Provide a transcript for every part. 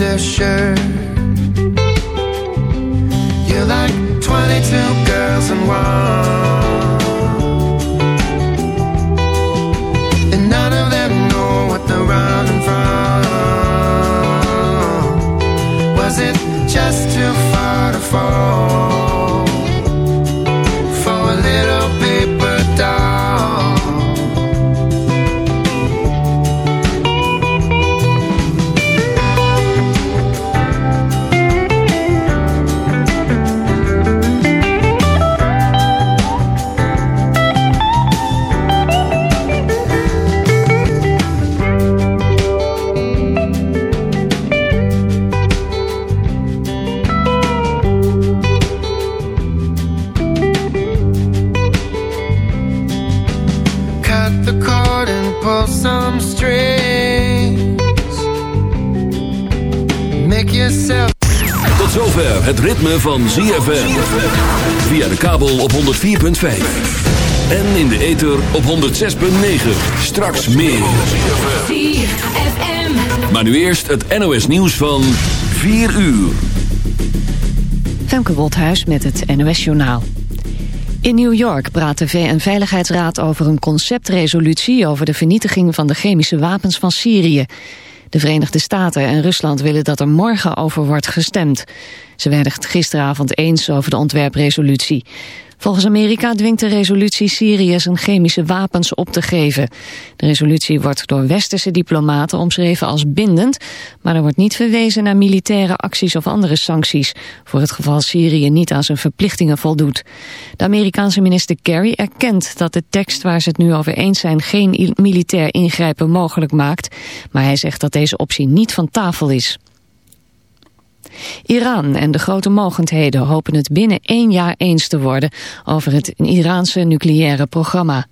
undershirt. You're like 22 girls in one. Ritme van ZFM. Via de kabel op 104.5. En in de ether op 106.9. Straks meer. ZFM. Maar nu eerst het NOS nieuws van 4 uur. Femke Wolthuis met het NOS Journaal. In New York praat de VN-veiligheidsraad over een conceptresolutie... over de vernietiging van de chemische wapens van Syrië. De Verenigde Staten en Rusland willen dat er morgen over wordt gestemd. Ze werden het gisteravond eens over de ontwerpresolutie. Volgens Amerika dwingt de resolutie Syrië zijn chemische wapens op te geven. De resolutie wordt door westerse diplomaten omschreven als bindend... maar er wordt niet verwezen naar militaire acties of andere sancties... voor het geval Syrië niet aan zijn verplichtingen voldoet. De Amerikaanse minister Kerry erkent dat de tekst waar ze het nu over eens zijn... geen militair ingrijpen mogelijk maakt, maar hij zegt dat deze optie niet van tafel is. Iran en de grote mogendheden hopen het binnen één jaar eens te worden over het Iraanse nucleaire programma.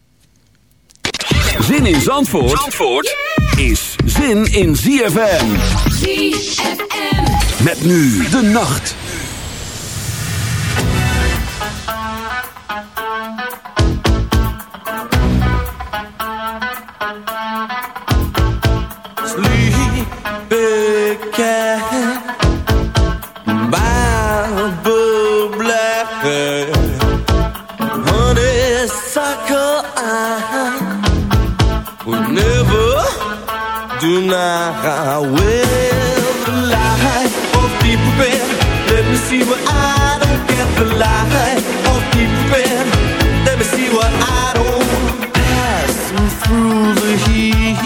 Zin in Zandvoort, Zandvoort is zin in ZFM. ZFM. Met nu de nacht. I will the light of deep red. Let me see what I don't get. The light of deep red. Let me see what I don't. Passing through the heat.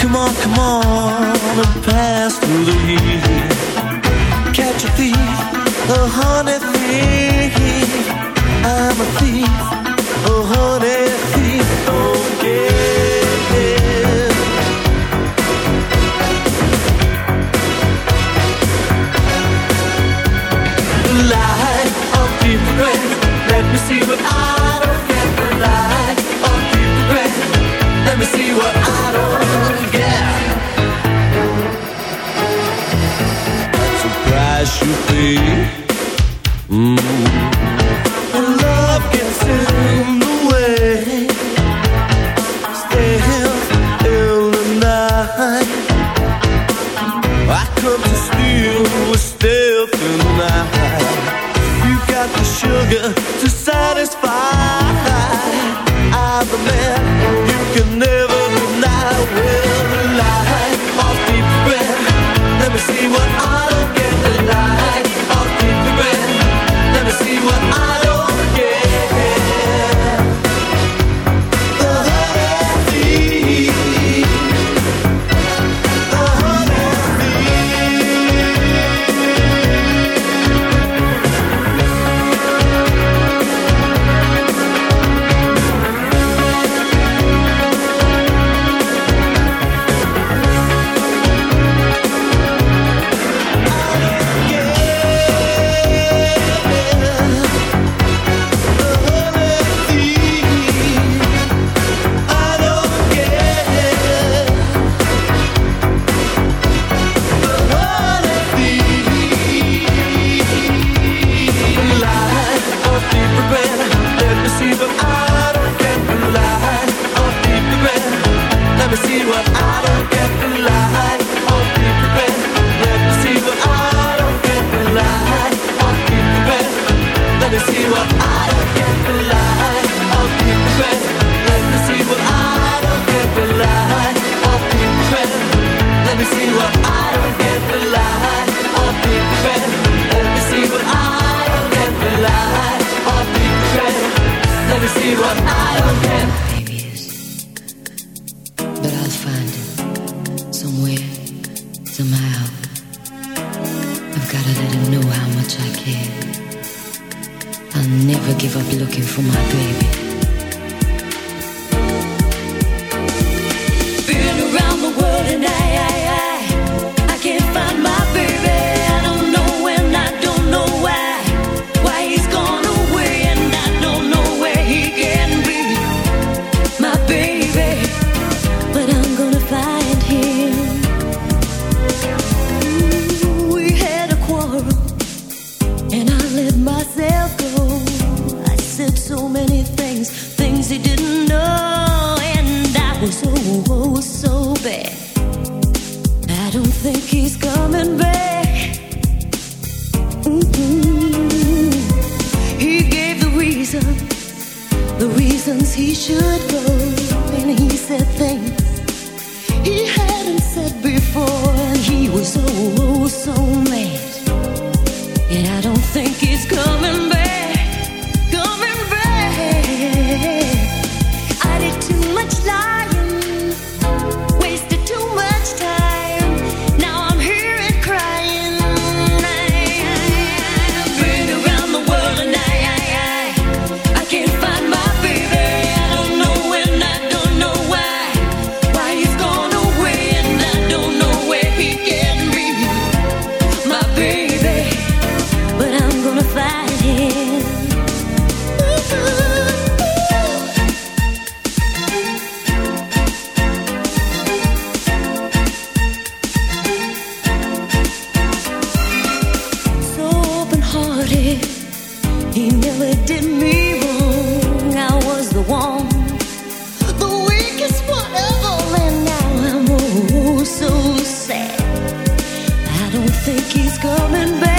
Come on, come on, and pass through the heat. Catch a thief, a honey thief. I'm a thief, a honey thief. Okay. See what I don't get the light of deep regret. Let me see what I don't get. Surprise you be. Mm. Love gets in the way. Stay in the night. I come to steal with stealth in the night. You got the sugar to know how much I care. I'll never give up looking for my baby. coming back.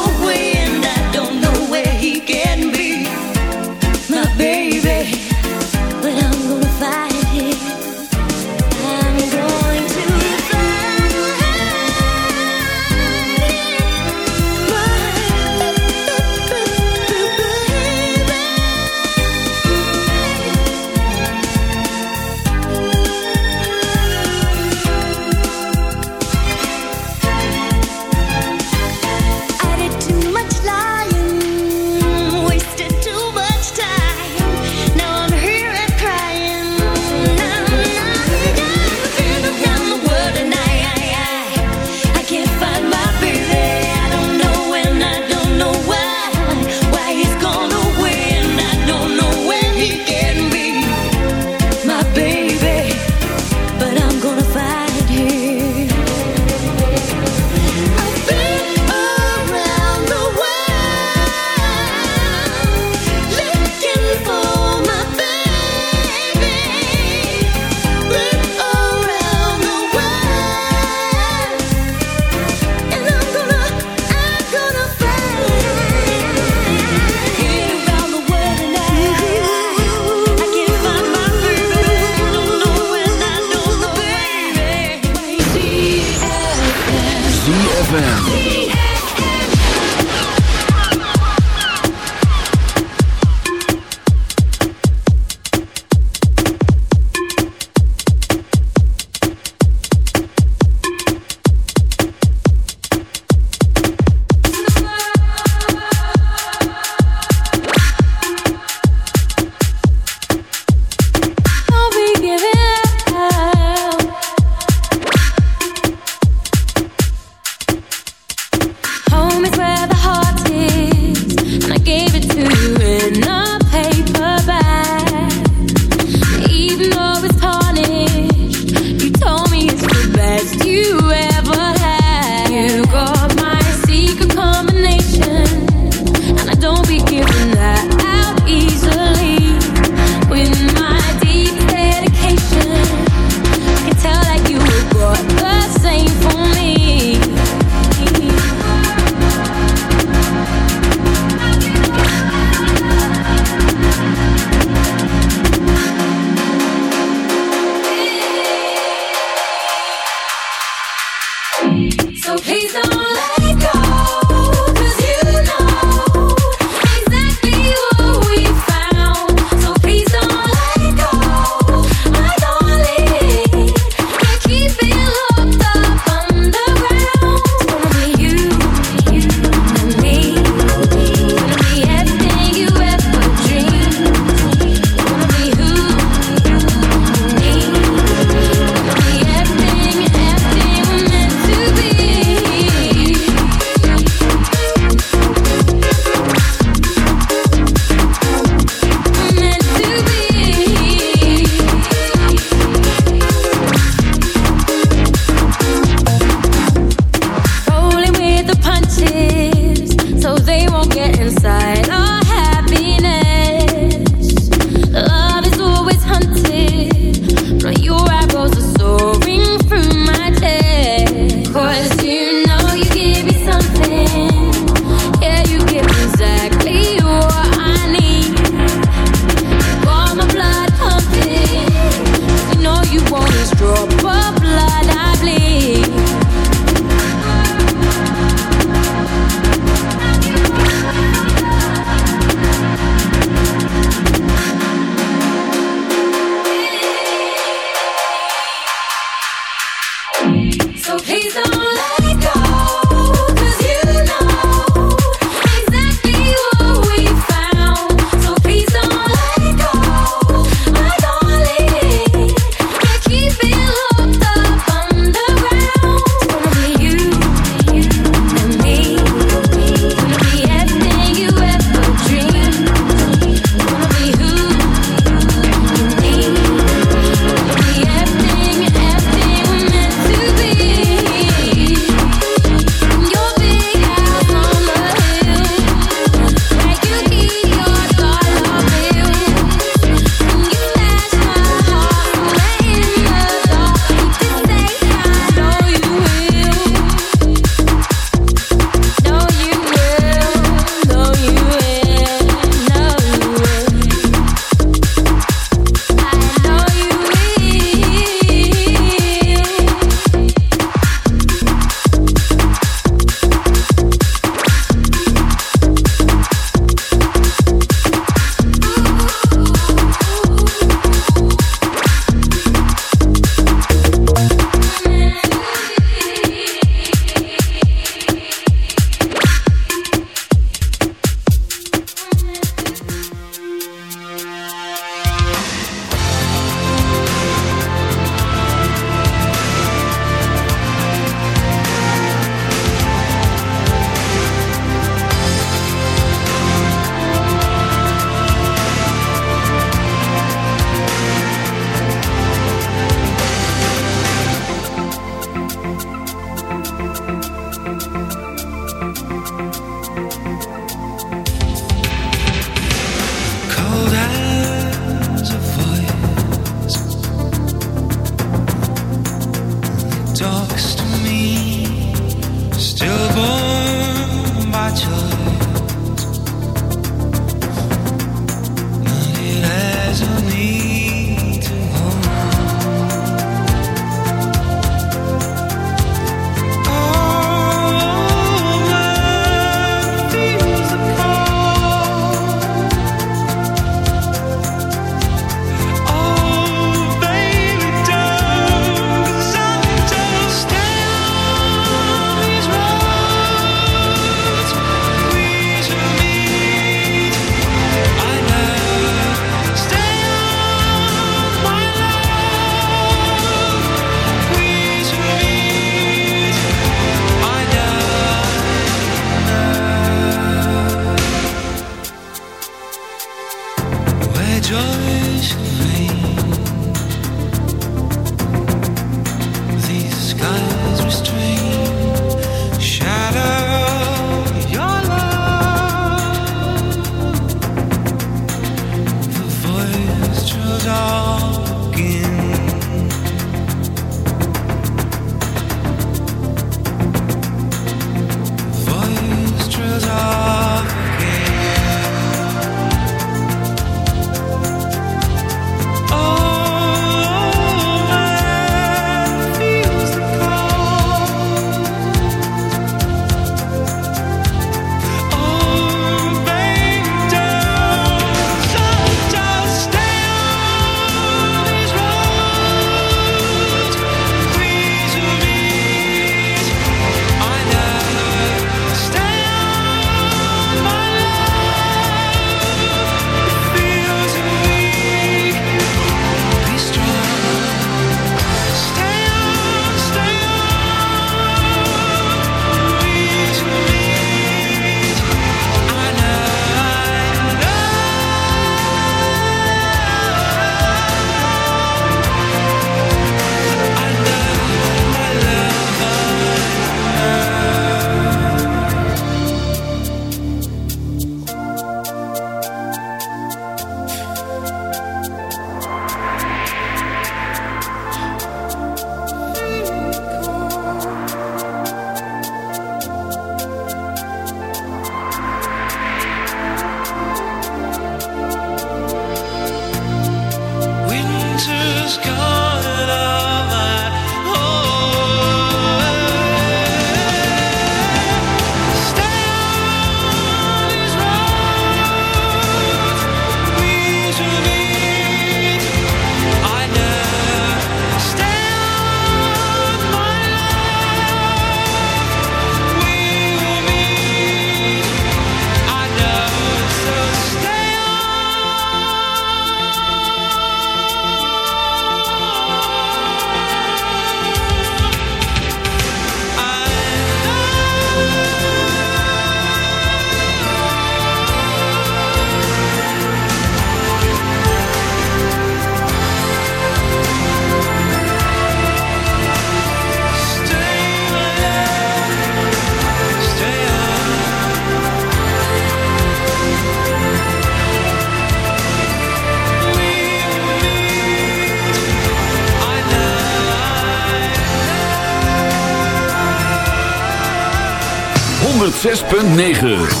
6.9.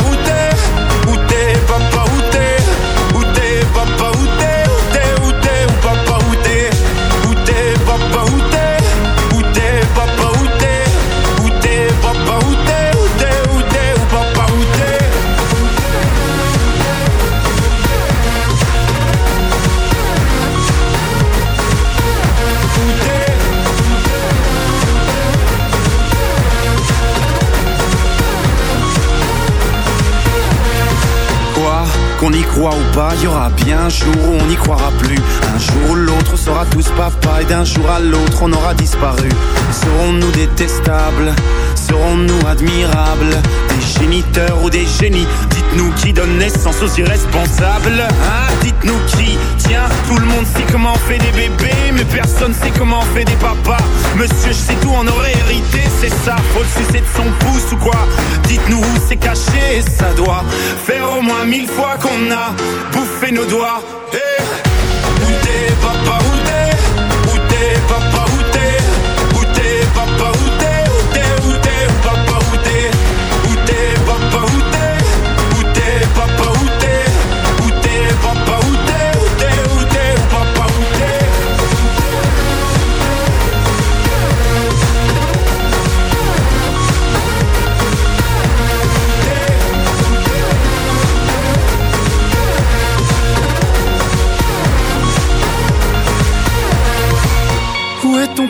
Qu'on y croit ou pas, y aura bien un jour où on n'y croira plus. Un jour ou l'autre, on sera tous papa et d'un jour à l'autre, on aura disparu. Serons-nous détestables? Serons-nous admirables? Des géniteurs ou des génies? Dites-nous qui donne naissance aux irresponsables Hein? Dites-nous qui Tiens, tout le monde sait comment on fait des bébés personne sait comment on fait des papas. Monsieur, je sais tout, on aurait hérité, c'est ça. Faut le sucer de son pouce ou quoi? Dites-nous où c'est caché, ça doit Faire au moins mille fois qu'on a bouffé nos doigts. Eh Où t'es papa,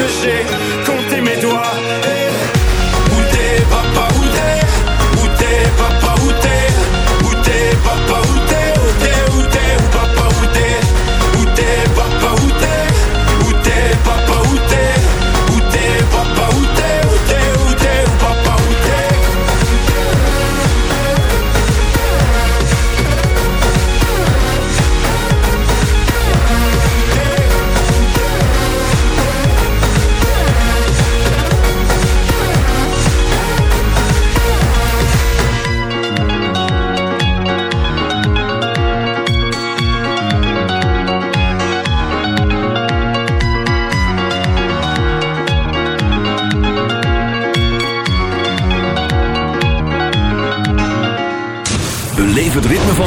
que j'ai compté mes doigts.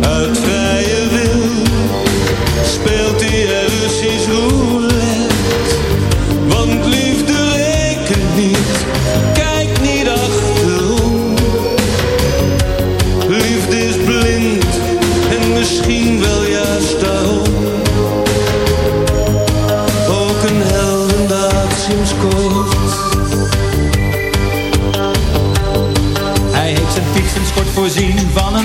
Uit vrije wil speelt hij er Russisch roulette. Want liefde rekent niet, kijk niet achterom. Liefde is blind en misschien wel juist daarom. Ook een heldendaad sinds kort. Hij heeft zijn fietsenschort voorzien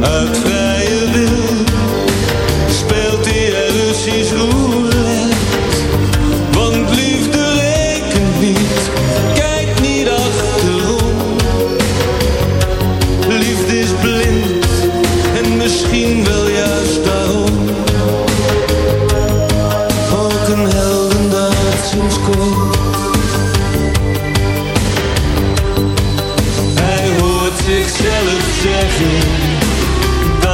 Uit vrije wil speelt hij er roulette. Want liefde rekent niet, kijk niet achterom. Liefde is blind en misschien wel juist daarom. Ook een heldendaad sinds kort. Hij hoort zichzelf zeggen